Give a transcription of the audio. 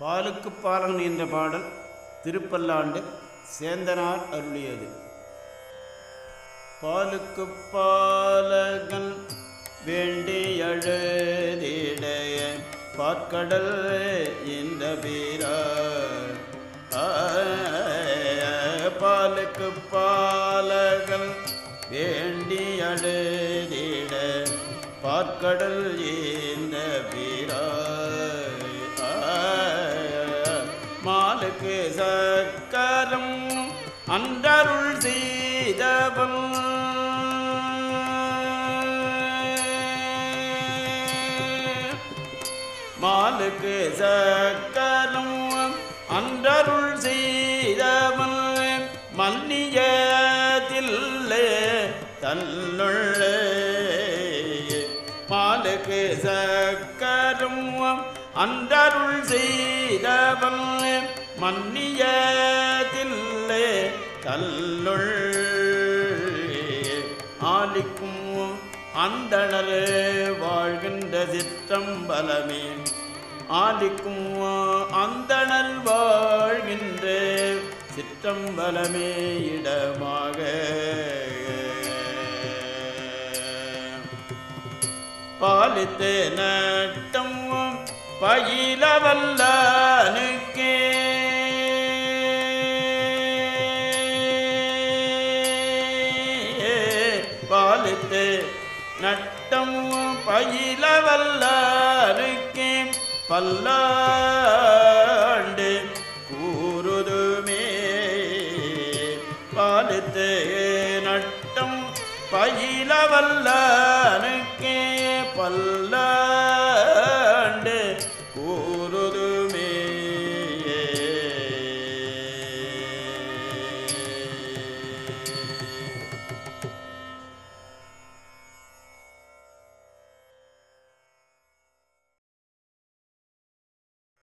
பாலுக்கு பாலன் என்ற பாடல் திருப்பல்லாண்டு சேந்தனார் அருளியது. பாலுக்கு பாலகன் வேண்டியழுதிடைய அழுதிடைய இந்த வீரர். பாலுக்கு பாலகன் வேண்டியழுதிட அழுதிட இந்த வீரர். மாலுக்கு சக்கரம் அன்றருள் செய்தவன். மாலுக்கு சக்கரம் அன்றருள் செய்தவன். மன்னியதில்லை தன்னுள்ளே. மாலுக்கு சக்கரம் அன்றருள் செய்தவன். மன்னியதில்லே தல்லுள் ஆலிக்கும் அந்தணரே வாழ்கின்ற சிற்றம்பலமே ஆலிக்கும் அந்தணல் வாழ்கின்ற சிற்றம்பலமே இடமாக. பாலித்தே நட்டம் பயில பாலித்து நட்டம் பயில வல்லாருக்கு பல்லாண்டு கூறுதுமே. பாலித்து நட்டம் பயில வல்லனுக்கே பல்லாண்டு கூறுதுமே